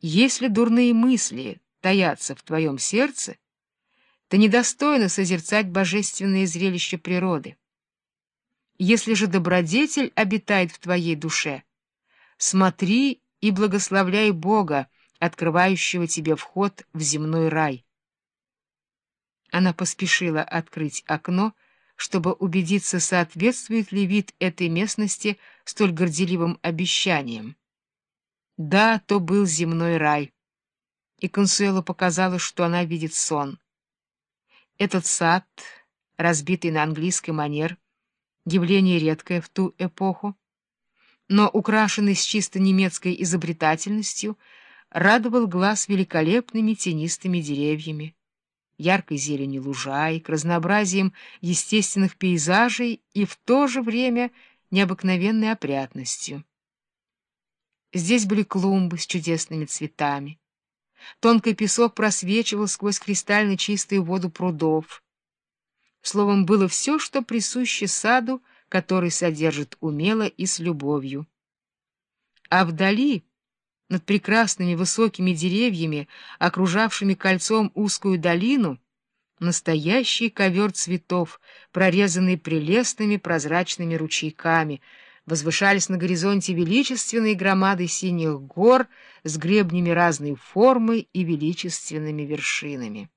Если дурные мысли таятся в твоем сердце, ты недостойна созерцать божественное зрелище природы. Если же добродетель обитает в твоей душе, смотри и благословляй Бога, открывающего тебе вход в земной рай. Она поспешила открыть окно, чтобы убедиться, соответствует ли вид этой местности столь горделивым обещаниям. Да, то был земной рай. И Консуэло показалось, что она видит сон. Этот сад, разбитый на английский манер, явление редкое в ту эпоху, но украшенный с чисто немецкой изобретательностью, радовал глаз великолепными тенистыми деревьями, яркой зеленью лужаек, разнообразием естественных пейзажей и в то же время необыкновенной опрятностью. Здесь были клумбы с чудесными цветами. Тонкий песок просвечивал сквозь кристально чистую воду прудов. Словом, было все, что присуще саду, который содержит умело и с любовью. А вдали, над прекрасными высокими деревьями, окружавшими кольцом узкую долину, настоящий ковер цветов, прорезанный прелестными прозрачными ручейками — возвышались на горизонте величественные громады синих гор с гребнями разной формы и величественными вершинами.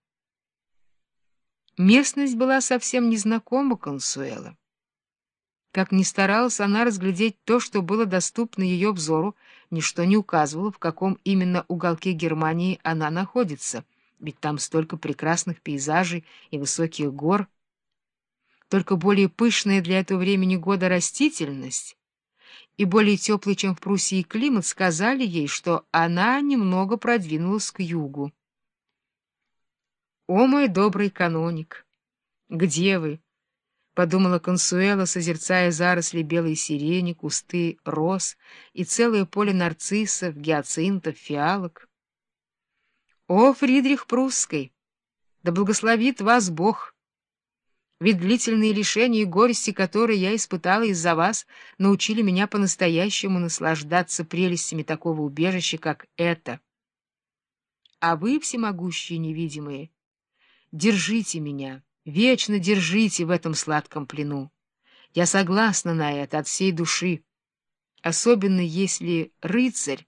Местность была совсем незнакома Консуэла. Как ни старалась она разглядеть то, что было доступно ее взору, ничто не указывало, в каком именно уголке Германии она находится, ведь там столько прекрасных пейзажей и высоких гор. Только более пышная для этого времени года растительность и более теплый, чем в Пруссии климат, сказали ей, что она немного продвинулась к югу. «О, мой добрый каноник! Где вы?» — подумала Консуэла, созерцая заросли белой сирени, кусты роз и целое поле нарциссов, гиацинтов, фиалок. «О, Фридрих Прусский! Да благословит вас Бог!» Ведь длительные лишения и горести, которые я испытала из-за вас, научили меня по-настоящему наслаждаться прелестями такого убежища, как это. А вы, всемогущие невидимые, держите меня, вечно держите в этом сладком плену. Я согласна на это от всей души, особенно если рыцарь...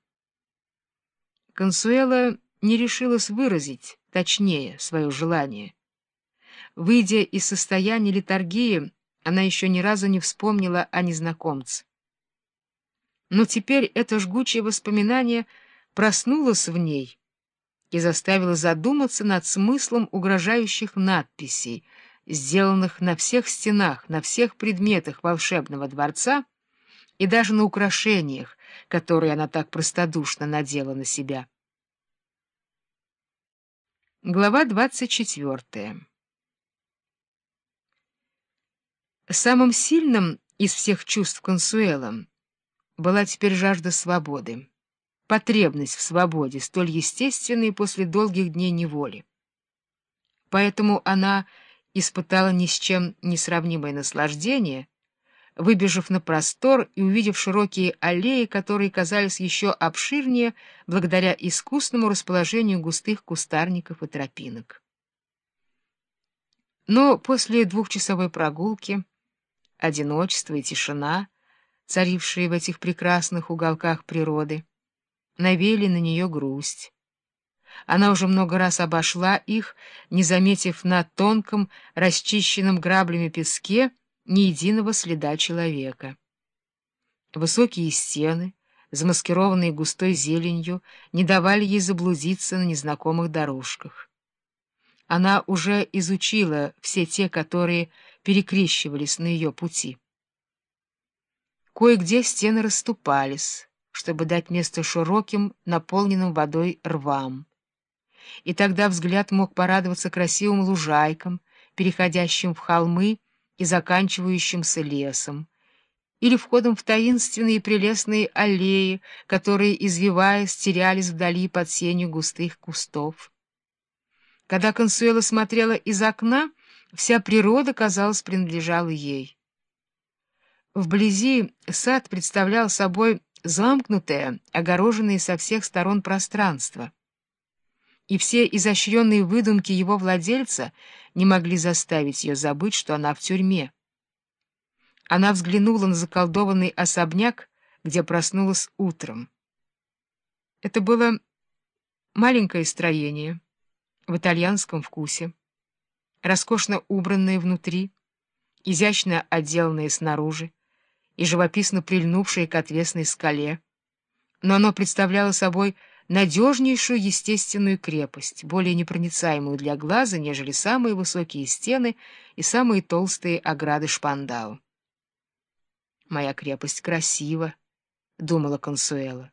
Консуэла не решилась выразить точнее свое желание. Выйдя из состояния литургии, она еще ни разу не вспомнила о незнакомце. Но теперь это жгучее воспоминание проснулось в ней и заставило задуматься над смыслом угрожающих надписей, сделанных на всех стенах, на всех предметах волшебного дворца и даже на украшениях, которые она так простодушно надела на себя. Глава двадцать четвертая Самым сильным из всех чувств Консуэла была теперь жажда свободы, потребность в свободе, столь естественной после долгих дней неволи. Поэтому она испытала ни с чем несравнимое наслаждение, выбежав на простор и увидев широкие аллеи, которые казались еще обширнее благодаря искусному расположению густых кустарников и тропинок. Но после двухчасовой прогулки одиночество и тишина, царившие в этих прекрасных уголках природы, навели на нее грусть. Она уже много раз обошла их, не заметив на тонком, расчищенном граблями песке ни единого следа человека. Высокие стены, замаскированные густой зеленью, не давали ей заблудиться на незнакомых дорожках. Она уже изучила все те, которые перекрещивались на ее пути. Кое-где стены расступались, чтобы дать место широким, наполненным водой рвам. И тогда взгляд мог порадоваться красивым лужайкам, переходящим в холмы и заканчивающимся лесом, или входом в таинственные прелестные аллеи, которые, извиваясь, терялись вдали под сенью густых кустов. Когда Консуэла смотрела из окна, вся природа, казалось, принадлежала ей. Вблизи сад представлял собой замкнутое, огороженное со всех сторон пространство. И все изощренные выдумки его владельца не могли заставить ее забыть, что она в тюрьме. Она взглянула на заколдованный особняк, где проснулась утром. Это было маленькое строение в итальянском вкусе, роскошно убранное внутри, изящно отделанное снаружи и живописно прильнувшее к отвесной скале. Но оно представляло собой надежнейшую естественную крепость, более непроницаемую для глаза, нежели самые высокие стены и самые толстые ограды Шпандау. «Моя крепость красива», — думала Консуэла.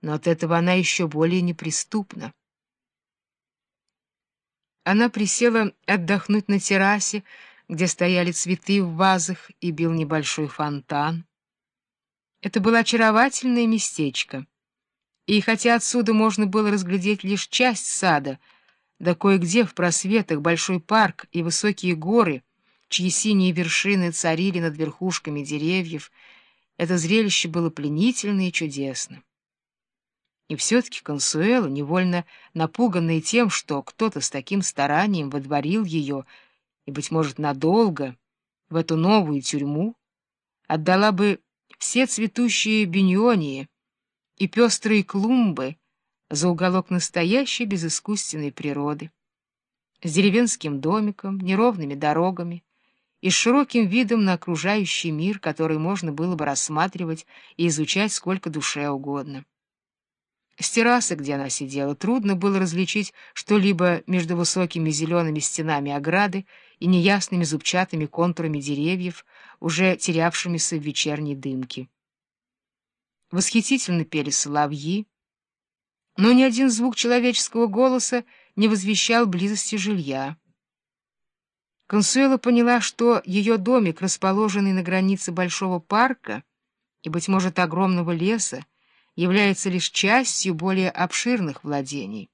«Но от этого она еще более неприступна». Она присела отдохнуть на террасе, где стояли цветы в вазах и бил небольшой фонтан. Это было очаровательное местечко, и хотя отсюда можно было разглядеть лишь часть сада, да кое-где в просветах большой парк и высокие горы, чьи синие вершины царили над верхушками деревьев, это зрелище было пленительно и чудесно. И все-таки Консуэла, невольно напуганная тем, что кто-то с таким старанием водворил ее, и, быть может, надолго, в эту новую тюрьму, отдала бы все цветущие биньонии и пестрые клумбы за уголок настоящей безыскусственной природы, с деревенским домиком, неровными дорогами и с широким видом на окружающий мир, который можно было бы рассматривать и изучать сколько душе угодно. С террасы, где она сидела, трудно было различить что-либо между высокими зелеными стенами ограды и неясными зубчатыми контурами деревьев, уже терявшимися в вечерней дымке. Восхитительно пели соловьи, но ни один звук человеческого голоса не возвещал близости жилья. Консуэла поняла, что ее домик, расположенный на границе большого парка и, быть может, огромного леса, является лишь частью более обширных владений.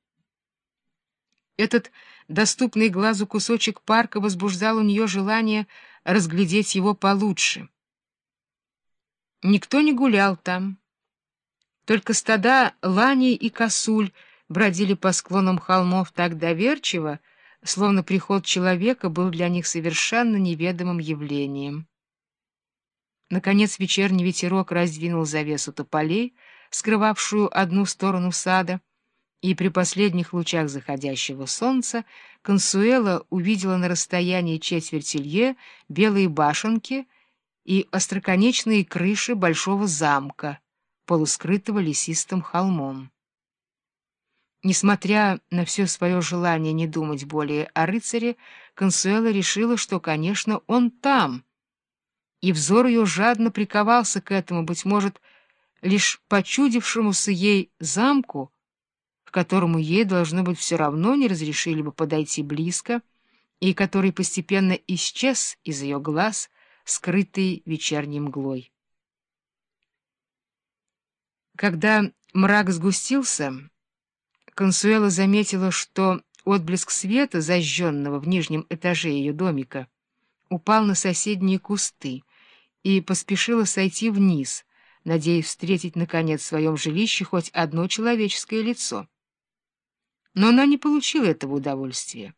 Этот доступный глазу кусочек парка возбуждал у нее желание разглядеть его получше. Никто не гулял там. Только стада ланей и косуль бродили по склонам холмов так доверчиво, словно приход человека был для них совершенно неведомым явлением. Наконец вечерний ветерок раздвинул завесу тополей, скрывавшую одну сторону сада, и при последних лучах заходящего солнца Консуэла увидела на расстоянии четверти лье белые башенки и остроконечные крыши большого замка, полускрытого лесистым холмом. Несмотря на все свое желание не думать более о рыцаре, Консуэла решила, что, конечно, он там, и взор ее жадно приковался к этому, быть может, лишь почудившемуся ей замку, к которому ей, должно быть, все равно не разрешили бы подойти близко, и который постепенно исчез из ее глаз, скрытый вечерней мглой. Когда мрак сгустился, Консуэла заметила, что отблеск света, зажженного в нижнем этаже ее домика, упал на соседние кусты и поспешила сойти вниз — надеясь встретить, наконец, в своем жилище хоть одно человеческое лицо. Но она не получила этого удовольствия.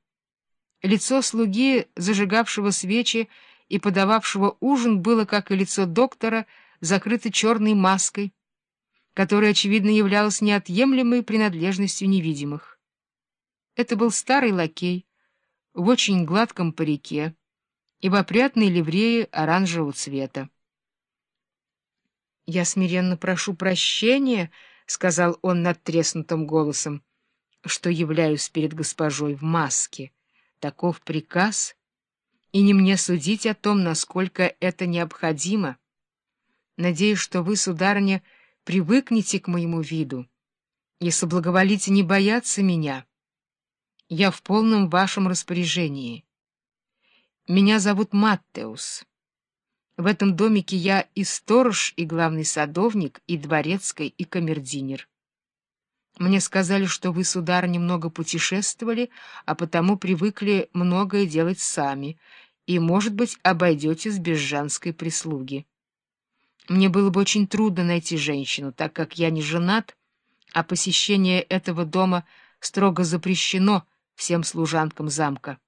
Лицо слуги, зажигавшего свечи и подававшего ужин, было, как и лицо доктора, закрыто черной маской, которая, очевидно, являлась неотъемлемой принадлежностью невидимых. Это был старый лакей в очень гладком парике и в опрятной ливрее оранжевого цвета. — Я смиренно прошу прощения, — сказал он надтреснутым голосом, — что являюсь перед госпожой в маске. Таков приказ, и не мне судить о том, насколько это необходимо. Надеюсь, что вы, сударыня, привыкнете к моему виду и соблаговолите не бояться меня. Я в полном вашем распоряжении. Меня зовут Маттеус. В этом домике я и сторож, и главный садовник, и дворецкий, и камердинер. Мне сказали, что вы, сударь, немного путешествовали, а потому привыкли многое делать сами, и, может быть, обойдетесь без женской прислуги. Мне было бы очень трудно найти женщину, так как я не женат, а посещение этого дома строго запрещено всем служанкам замка.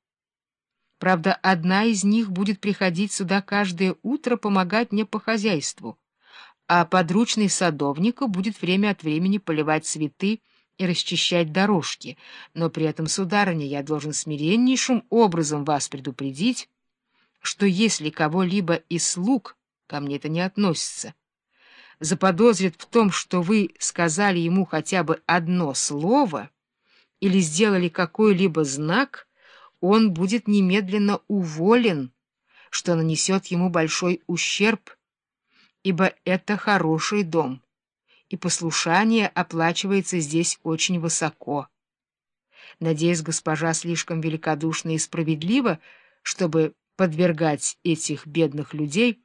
Правда, одна из них будет приходить сюда каждое утро помогать мне по хозяйству, а подручный садовника будет время от времени поливать цветы и расчищать дорожки, но при этом, сударыня, я должен смиреннейшим образом вас предупредить, что если кого-либо из слуг, ко мне это не относится, заподозрит в том, что вы сказали ему хотя бы одно слово или сделали какой-либо знак, он будет немедленно уволен, что нанесет ему большой ущерб, ибо это хороший дом, и послушание оплачивается здесь очень высоко. Надеюсь, госпожа слишком великодушна и справедлива, чтобы подвергать этих бедных людей